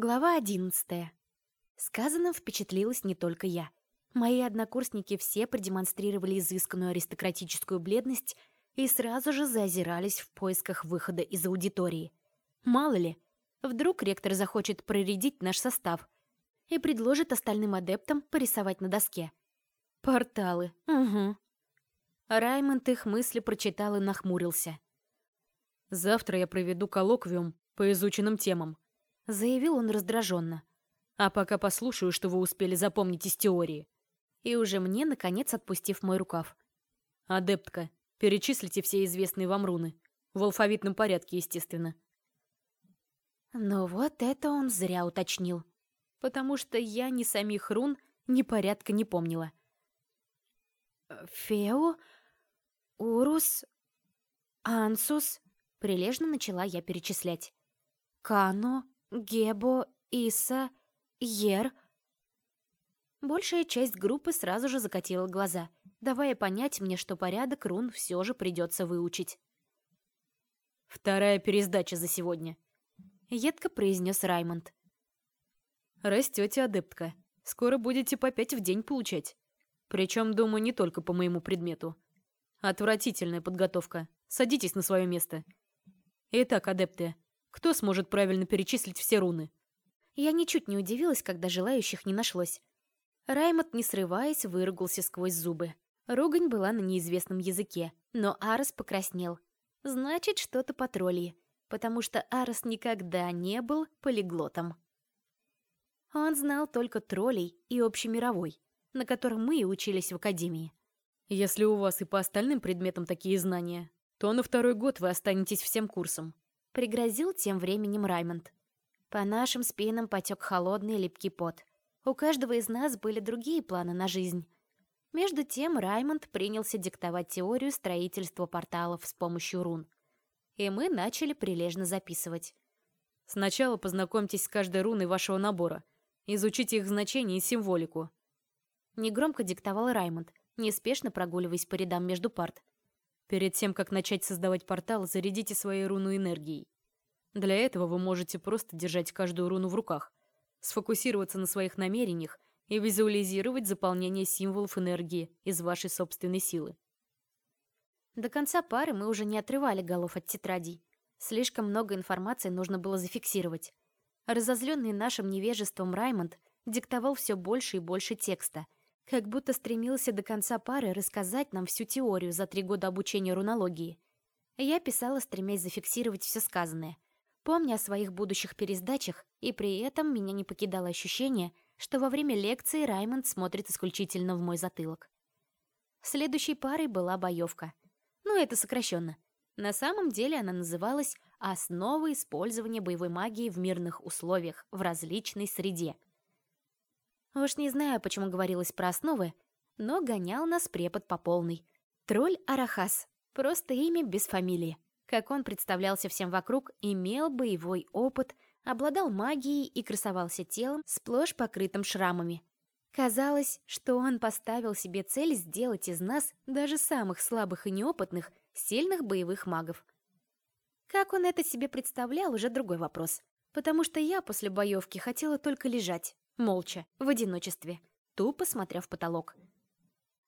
Глава одиннадцатая. Сказанным впечатлилась не только я. Мои однокурсники все продемонстрировали изысканную аристократическую бледность и сразу же заозирались в поисках выхода из аудитории. Мало ли, вдруг ректор захочет проредить наш состав и предложит остальным адептам порисовать на доске. Порталы, угу. Раймонд их мысли прочитал и нахмурился. «Завтра я проведу коллоквиум по изученным темам», — заявил он раздраженно. «А пока послушаю, что вы успели запомнить из теории». И уже мне, наконец, отпустив мой рукав. «Адептка, перечислите все известные вам руны. В алфавитном порядке, естественно». Но вот это он зря уточнил. Потому что я ни самих рун, ни порядка не помнила. «Фео? Урус? Ансус?» Прилежно начала я перечислять. Кано, Гебо, Иса, Ер. Большая часть группы сразу же закатила глаза, давая понять мне, что порядок рун все же придется выучить. «Вторая пересдача за сегодня», — едко произнес Раймонд. «Растете, адептка. Скоро будете по пять в день получать. Причем, думаю, не только по моему предмету. Отвратительная подготовка. Садитесь на свое место. Итак, адепты, кто сможет правильно перечислить все руны? Я ничуть не удивилась, когда желающих не нашлось. Раймот, не срываясь, выругался сквозь зубы. Ругань была на неизвестном языке, но Арос покраснел. Значит, что-то по тролли, потому что Арос никогда не был полиглотом. Он знал только троллей и общемировой, на котором мы и учились в академии. Если у вас и по остальным предметам такие знания, то на второй год вы останетесь всем курсом. Пригрозил тем временем Раймонд. По нашим спинам потек холодный липкий пот. У каждого из нас были другие планы на жизнь. Между тем Раймонд принялся диктовать теорию строительства порталов с помощью рун. И мы начали прилежно записывать. Сначала познакомьтесь с каждой руной вашего набора. Изучите их значение и символику. Негромко диктовал Раймонд, неспешно прогуливаясь по рядам между парт. Перед тем, как начать создавать портал, зарядите свои руну энергией. Для этого вы можете просто держать каждую руну в руках, сфокусироваться на своих намерениях и визуализировать заполнение символов энергии из вашей собственной силы. До конца пары мы уже не отрывали голов от тетрадей. Слишком много информации нужно было зафиксировать. Разозленный нашим невежеством Раймонд диктовал все больше и больше текста — как будто стремился до конца пары рассказать нам всю теорию за три года обучения рунологии. Я писала, стремясь зафиксировать все сказанное, помня о своих будущих пересдачах, и при этом меня не покидало ощущение, что во время лекции Раймонд смотрит исключительно в мой затылок. Следующей парой была боевка. Ну, это сокращенно. На самом деле она называлась «Основы использования боевой магии в мирных условиях в различной среде», Уж не знаю, почему говорилось про основы, но гонял нас препод по полной. Тролль Арахас. Просто имя без фамилии. Как он представлялся всем вокруг, имел боевой опыт, обладал магией и красовался телом, сплошь покрытым шрамами. Казалось, что он поставил себе цель сделать из нас, даже самых слабых и неопытных, сильных боевых магов. Как он это себе представлял, уже другой вопрос. Потому что я после боевки хотела только лежать, молча, в одиночестве, тупо смотря в потолок.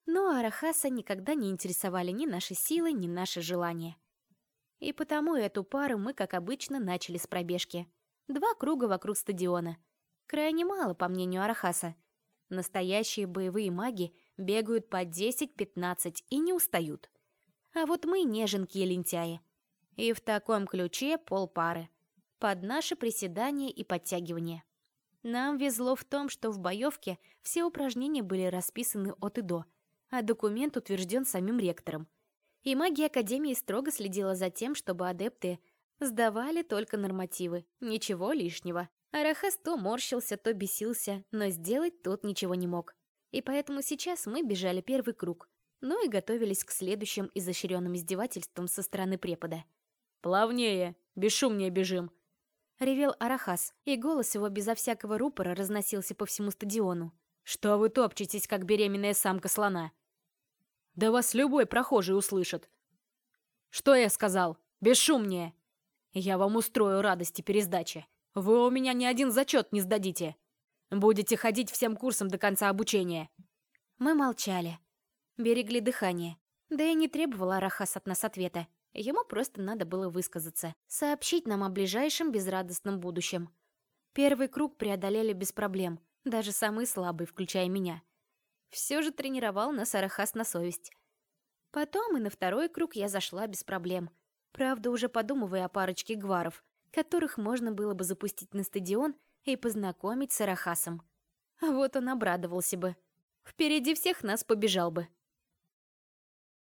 Но Арахаса никогда не интересовали ни наши силы, ни наши желания. И потому эту пару мы, как обычно, начали с пробежки. Два круга вокруг стадиона. Крайне мало, по мнению Арахаса. Настоящие боевые маги бегают по 10-15 и не устают. А вот мы неженки и лентяи. И в таком ключе полпары. Под наши приседания и подтягивания. Нам везло в том, что в боевке все упражнения были расписаны от и до, а документ утвержден самим ректором. И магия Академии строго следила за тем, чтобы адепты сдавали только нормативы, ничего лишнего. Арахас то морщился, то бесился, но сделать тот ничего не мог. И поэтому сейчас мы бежали первый круг, ну и готовились к следующим изощренным издевательствам со стороны препода. «Плавнее, бесшумнее бежим», Ревел Арахас, и голос его безо всякого рупора разносился по всему стадиону. «Что вы топчетесь, как беременная самка слона?» «Да вас любой прохожий услышит!» «Что я сказал? Бесшумнее!» «Я вам устрою радости пересдачи. Вы у меня ни один зачет не сдадите. Будете ходить всем курсом до конца обучения. Мы молчали. Берегли дыхание. Да и не требовал Арахас от нас ответа. Ему просто надо было высказаться. Сообщить нам о ближайшем безрадостном будущем. Первый круг преодолели без проблем. Даже самый слабый, включая меня. Все же тренировал нас Арахас на совесть. Потом и на второй круг я зашла без проблем. Правда, уже подумывая о парочке гваров, которых можно было бы запустить на стадион и познакомить с Арахасом. А вот он обрадовался бы. Впереди всех нас побежал бы.